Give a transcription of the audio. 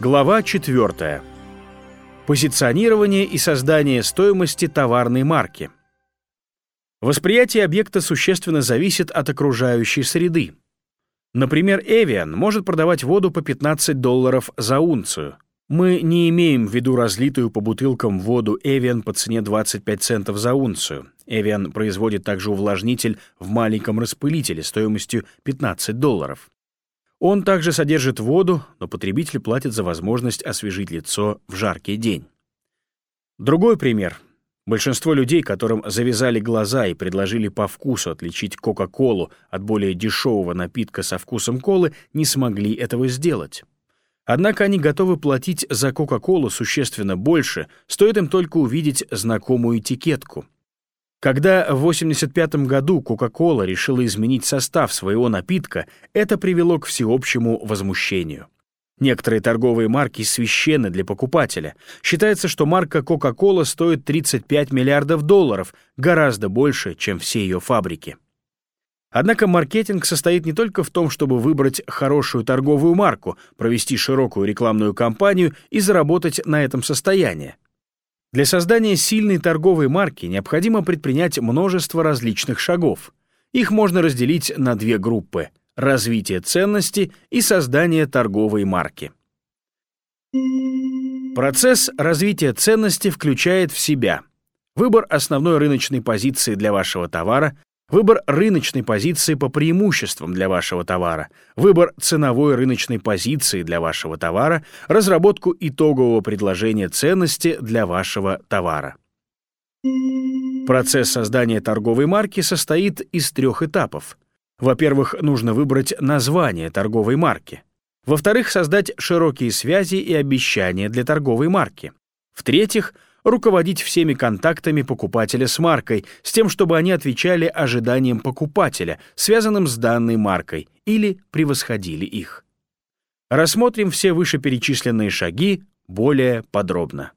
Глава 4. Позиционирование и создание стоимости товарной марки. Восприятие объекта существенно зависит от окружающей среды. Например, Evian может продавать воду по 15 долларов за унцию. Мы не имеем в виду разлитую по бутылкам воду Evian по цене 25 центов за унцию. Evian производит также увлажнитель в маленьком распылителе стоимостью 15 долларов. Он также содержит воду, но потребитель платит за возможность освежить лицо в жаркий день. Другой пример. Большинство людей, которым завязали глаза и предложили по вкусу отличить Кока-Колу от более дешевого напитка со вкусом колы, не смогли этого сделать. Однако они готовы платить за Кока-Колу существенно больше, стоит им только увидеть знакомую этикетку. Когда в 1985 году Coca-Cola решила изменить состав своего напитка, это привело к всеобщему возмущению. Некоторые торговые марки священны для покупателя. Считается, что марка Coca-Cola стоит 35 миллиардов долларов, гораздо больше, чем все ее фабрики. Однако маркетинг состоит не только в том, чтобы выбрать хорошую торговую марку, провести широкую рекламную кампанию и заработать на этом состояние. Для создания сильной торговой марки необходимо предпринять множество различных шагов. Их можно разделить на две группы — развитие ценности и создание торговой марки. Процесс развития ценности включает в себя выбор основной рыночной позиции для вашего товара, Выбор рыночной позиции по преимуществам для вашего товара, выбор ценовой рыночной позиции для вашего товара, разработку итогового предложения ценности для вашего товара. Процесс создания торговой марки состоит из трех этапов. Во-первых, нужно выбрать название торговой марки. Во-вторых, создать широкие связи и обещания для торговой марки. В-третьих, руководить всеми контактами покупателя с маркой, с тем, чтобы они отвечали ожиданиям покупателя, связанным с данной маркой, или превосходили их. Рассмотрим все вышеперечисленные шаги более подробно.